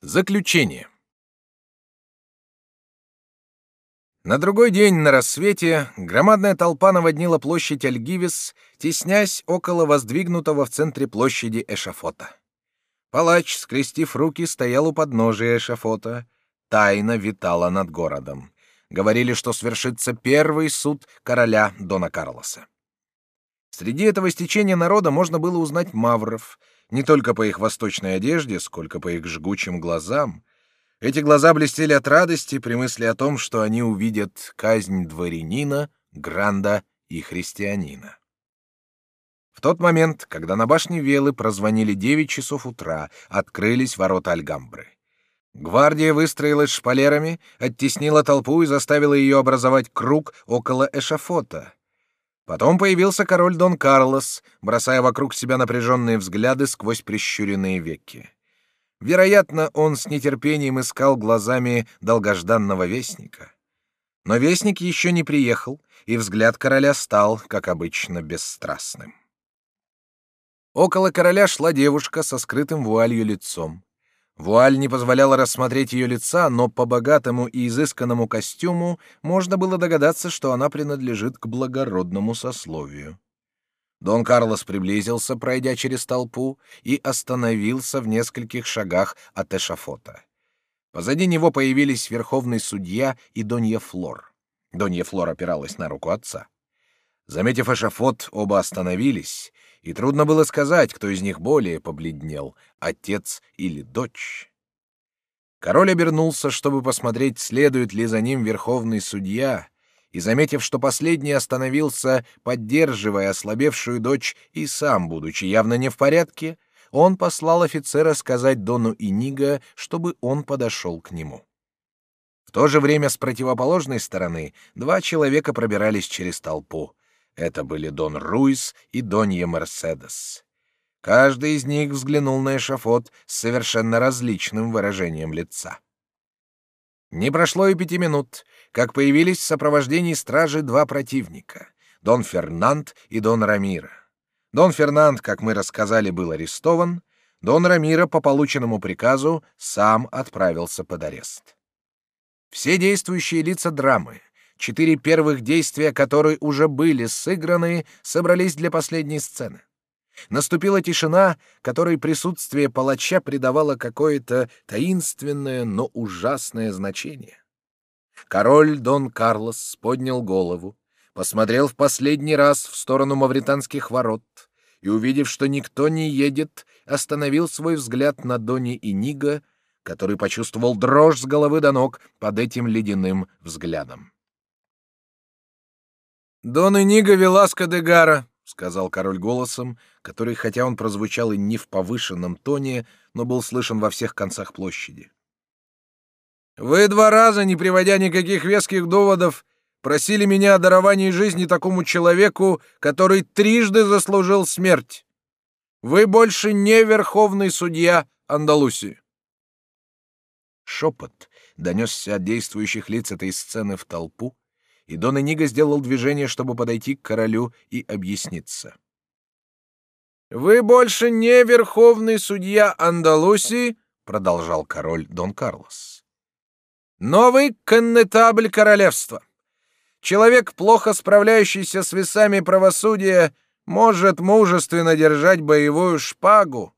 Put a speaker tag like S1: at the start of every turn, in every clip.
S1: Заключение. На другой день на рассвете громадная толпа наводнила площадь Альгивис, теснясь около воздвигнутого в центре площади эшафота. Палач, скрестив руки, стоял у подножия эшафота. Тайна витала над городом. Говорили, что свершится первый суд короля Дона Карлоса. Среди этого стечения народа можно было узнать мавров — не только по их восточной одежде, сколько по их жгучим глазам. Эти глаза блестели от радости при мысли о том, что они увидят казнь дворянина, гранда и христианина. В тот момент, когда на башне Велы прозвонили девять часов утра, открылись ворота Альгамбры. Гвардия выстроилась шпалерами, оттеснила толпу и заставила ее образовать круг около эшафота — Потом появился король Дон Карлос, бросая вокруг себя напряженные взгляды сквозь прищуренные веки. Вероятно, он с нетерпением искал глазами долгожданного вестника. Но вестник еще не приехал, и взгляд короля стал, как обычно, бесстрастным. Около короля шла девушка со скрытым вуалью лицом. Вуаль не позволяла рассмотреть ее лица, но по богатому и изысканному костюму можно было догадаться, что она принадлежит к благородному сословию. Дон Карлос приблизился, пройдя через толпу, и остановился в нескольких шагах от эшафота. Позади него появились верховный судья и Донья Флор. Донья Флор опиралась на руку отца. Заметив эшафот, оба остановились, и трудно было сказать, кто из них более побледнел — отец или дочь. Король обернулся, чтобы посмотреть, следует ли за ним верховный судья, и, заметив, что последний остановился, поддерживая ослабевшую дочь и сам, будучи явно не в порядке, он послал офицера сказать Дону Иниго, чтобы он подошел к нему. В то же время с противоположной стороны два человека пробирались через толпу. Это были Дон Руис и Донья Мерседес. Каждый из них взглянул на эшафот с совершенно различным выражением лица. Не прошло и пяти минут, как появились в сопровождении стражи два противника — Дон Фернанд и Дон Рамира. Дон Фернанд, как мы рассказали, был арестован, Дон Рамира по полученному приказу сам отправился под арест. Все действующие лица драмы, Четыре первых действия, которые уже были сыграны, собрались для последней сцены. Наступила тишина, которой присутствие палача придавало какое-то таинственное, но ужасное значение. Король Дон Карлос поднял голову, посмотрел в последний раз в сторону мавританских ворот и, увидев, что никто не едет, остановил свой взгляд на Доне и Нига, который почувствовал дрожь с головы до ног под этим ледяным взглядом. «Дон Иниго Веласко де Гара», — сказал король голосом, который, хотя он прозвучал и не в повышенном тоне, но был слышен во всех концах площади. «Вы два раза, не приводя никаких веских доводов, просили меня о даровании жизни такому человеку, который трижды заслужил смерть. Вы больше не верховный судья Андалусии». Шепот донесся от действующих лиц этой сцены в толпу, и Дон Эниго сделал движение, чтобы подойти к королю и объясниться. «Вы больше не верховный судья Андалусии», — продолжал король Дон Карлос. «Новый коннетабль королевства. Человек, плохо справляющийся с весами правосудия, может мужественно держать боевую шпагу».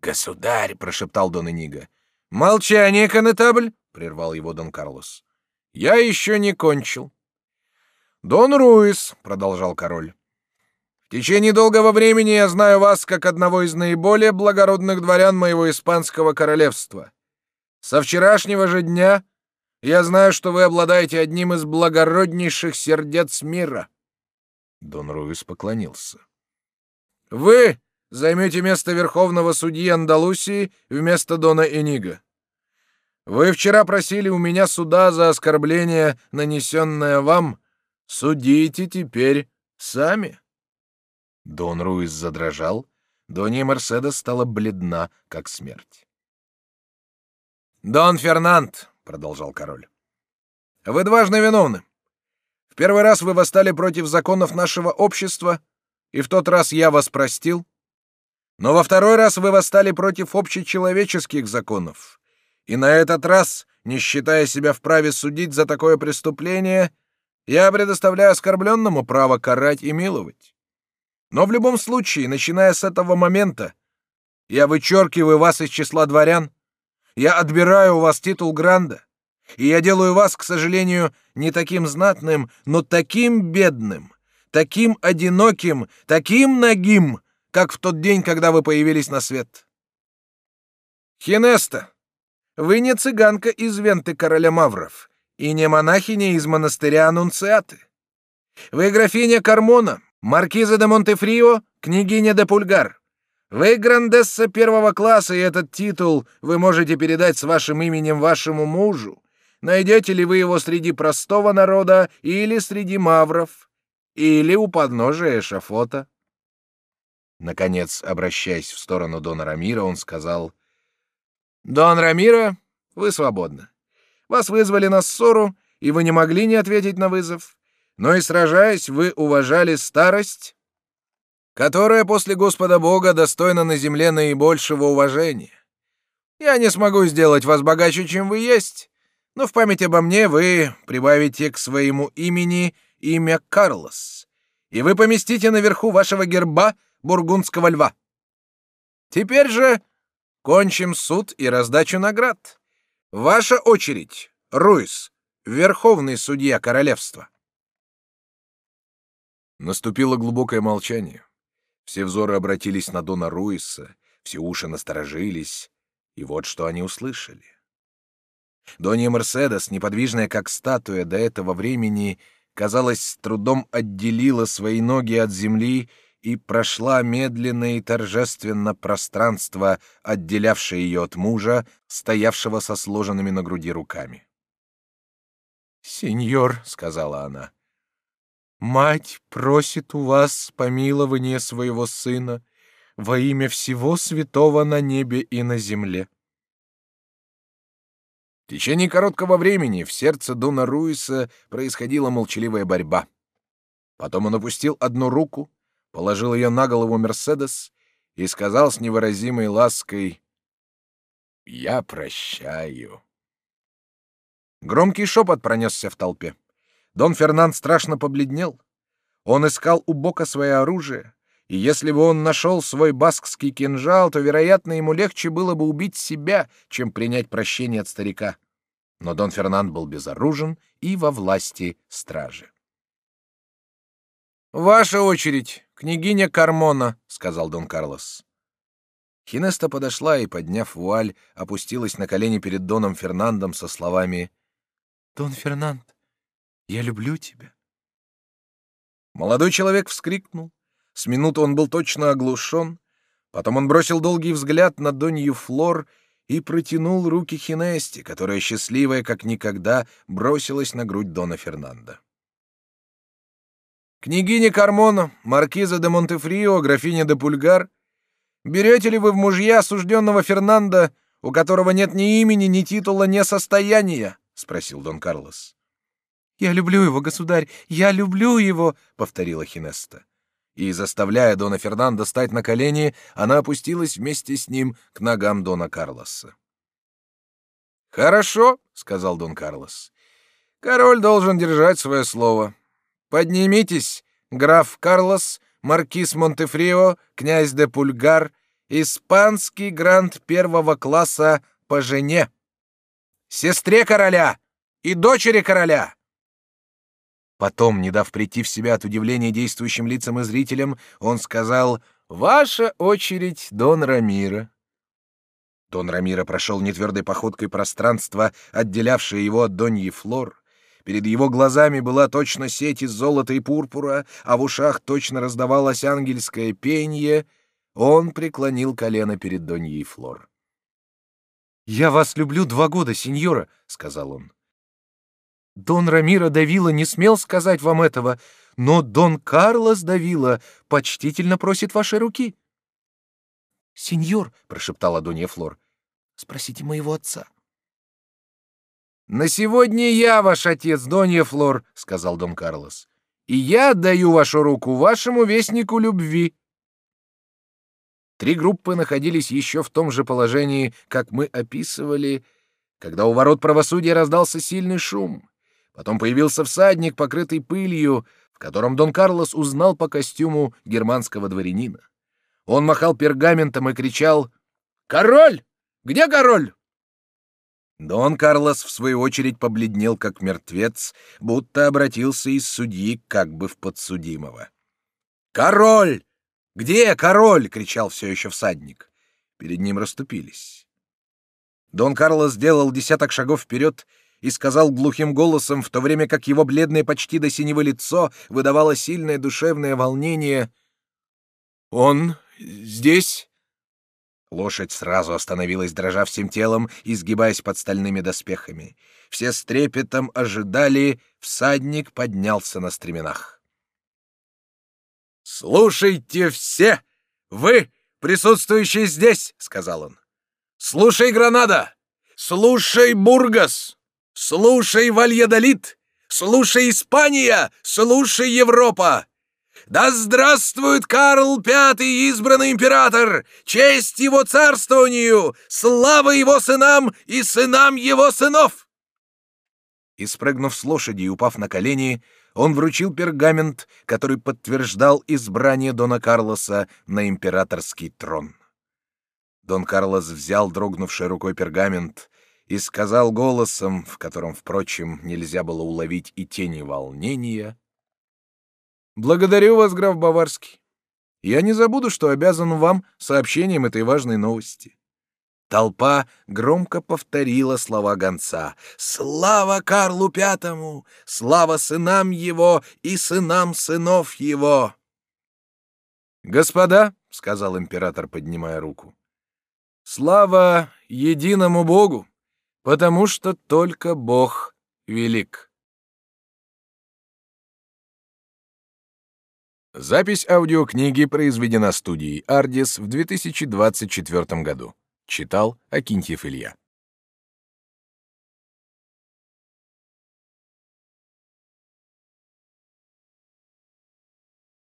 S1: «Государь», — прошептал Дон Эниго. «Молчание, коннетабль», — прервал его Дон Карлос. Я еще не кончил. Дон Руис, продолжал король. В течение долгого времени я знаю вас как одного из наиболее благородных дворян моего испанского королевства. Со вчерашнего же дня я знаю, что вы обладаете одним из благороднейших сердец мира. Дон Руис поклонился. Вы займете место верховного судьи Андалусии вместо Дона Энига. Вы вчера просили у меня суда за оскорбление, нанесенное вам. Судите теперь сами. Дон Руис задрожал, Донья Мерседес стала бледна, как смерть. «Дон Фернанд», — продолжал король, — «вы дважды виновны. В первый раз вы восстали против законов нашего общества, и в тот раз я вас простил. Но во второй раз вы восстали против общечеловеческих законов. И на этот раз, не считая себя вправе судить за такое преступление, я предоставляю оскорбленному право карать и миловать. Но в любом случае, начиная с этого момента, я вычеркиваю вас из числа дворян, я отбираю у вас титул Гранда, и я делаю вас, к сожалению, не таким знатным, но таким бедным, таким одиноким, таким нагим, как в тот день, когда вы появились на свет. Хинеста, вы не цыганка из венты короля Мавров и не монахиня из монастыря Анунциаты. Вы графиня Кармона, маркиза де Монтефрио, княгиня де Пульгар. Вы грандесса первого класса, и этот титул вы можете передать с вашим именем вашему мужу. Найдете ли вы его среди простого народа или среди мавров, или у подножия эшафота? Наконец, обращаясь в сторону Дона Рамира, он сказал, «Дон Рамира, вы свободны. Вас вызвали на ссору, и вы не могли не ответить на вызов. Но и сражаясь, вы уважали старость, которая после Господа Бога достойна на земле наибольшего уважения. Я не смогу сделать вас богаче, чем вы есть, но в память обо мне вы прибавите к своему имени имя Карлос, и вы поместите наверху вашего герба бургундского льва. Теперь же кончим суд и раздачу наград. Ваша очередь, Руис, верховный судья королевства. Наступило глубокое молчание. Все взоры обратились на Дона Руиса, все уши насторожились, и вот что они услышали. Донья Мерседес, неподвижная как статуя до этого времени, казалось, с трудом отделила свои ноги от земли и прошла медленно и торжественно пространство, отделявшее ее от мужа, стоявшего со сложенными на груди руками. «Сеньор», — сказала она, — «мать просит у вас помилование своего сына во имя всего святого на небе и на земле». В течение короткого времени в сердце Дона Руиса происходила молчаливая борьба. Потом он опустил одну руку, положил ее на голову Мерседес и сказал с невыразимой лаской «Я прощаю». Громкий шепот пронесся в толпе. Дон Фернанд страшно побледнел. Он искал у бока свое оружие, и если бы он нашел свой баскский кинжал, то, вероятно, ему легче было бы убить себя, чем принять прощение от старика. Но Дон Фернанд был безоружен и во власти стражи. «Ваша очередь, княгиня Кармона», — сказал Дон Карлос. Хинеста подошла и, подняв вуаль, опустилась на колени перед Доном Фернандом со словами «Дон Фернанд, я люблю тебя». Молодой человек вскрикнул. С минуты он был точно оглушен. Потом он бросил долгий взгляд на Донью Флор и протянул руки Хинесте, которая, счастливая как никогда, бросилась на грудь Дона Фернанда. Княгиня Кармона, маркиза де Монтефрио, графиня де Пульгар, берете ли вы в мужья осужденного Фернанда, у которого нет ни имени, ни титула, ни состояния? — спросил Дон Карлос. — Я люблю его, государь, я люблю его, — повторила Хинеста. И, заставляя Дона Фернанда стать на колени, она опустилась вместе с ним к ногам Дона Карлоса. «Хорошо», — сказал Дон Карлос. «Король должен держать свое слово. Поднимитесь, граф Карлос, маркиз Монтефрио, князь де Пульгар, испанский грант первого класса по жене, сестре короля и дочери короля. Потом, не дав прийти в себя от удивления действующим лицам и зрителям, он сказал «Ваша очередь, Дон Рамира». Дон Рамира прошел нетвердой походкой пространство, отделявшее его от Доньи Флор, Перед его глазами была точно сеть из золота и пурпура, а в ушах точно раздавалось ангельское пение. Он преклонил колено перед Доньей Флор. «Я вас люблю два года, сеньора», — сказал он. «Дон Рамира Давила не смел сказать вам этого, но Дон Карлос Давила почтительно просит вашей руки». «Сеньор», — прошептала Донья Флор, — «спросите моего отца». «На сегодня я ваш отец, Донья Флор», — сказал Дон Карлос. «И я отдаю вашу руку вашему вестнику любви». Три группы находились еще в том же положении, как мы описывали, когда у ворот правосудия раздался сильный шум. Потом появился всадник, покрытый пылью, в котором Дон Карлос узнал по костюму германского дворянина. Он махал пергаментом и кричал «Король! Где король?» Дон Карлос, в свою очередь, побледнел, как мертвец, будто обратился из судьи как бы в подсудимого. «Король! Где король?» — кричал все еще всадник. Перед ним расступились. Дон Карлос сделал десяток шагов вперед и сказал глухим голосом, в то время как его бледное почти до синего лицо выдавало сильное душевное волнение. «Он здесь?» Лошадь сразу остановилась, дрожа всем телом, изгибаясь под стальными доспехами. Все с трепетом ожидали, всадник поднялся на стременах. «Слушайте все! Вы, присутствующие здесь!» — сказал он. «Слушай, Гранада! Слушай, Бургас! Слушай, Вальядолит! Слушай, Испания! Слушай, Европа! Да здравствует Карл Пятый, избранный император! Честь его царствованию! Слава его сынам и сынам его сынов!» И спрыгнув с лошади и упав на колени, он вручил пергамент, который подтверждал избрание Дона Карлоса на императорский трон. Дон Карлос взял дрогнувшей рукой пергамент и сказал голосом, в котором, впрочем, нельзя было уловить и тени волнения, Благодарю вас, граф Баварский. Я не забуду, что обязан вам сообщением этой важной новости. Толпа громко повторила слова гонца. «Слава Карлу Пятому! Слава сынам его и сынам сынов его!» «Господа», — сказал император, поднимая руку, — «слава единому Богу, потому что только Бог велик». Запись аудиокниги произведена студией «Ардис» в 2024 году. Читал Акинтьев Илья.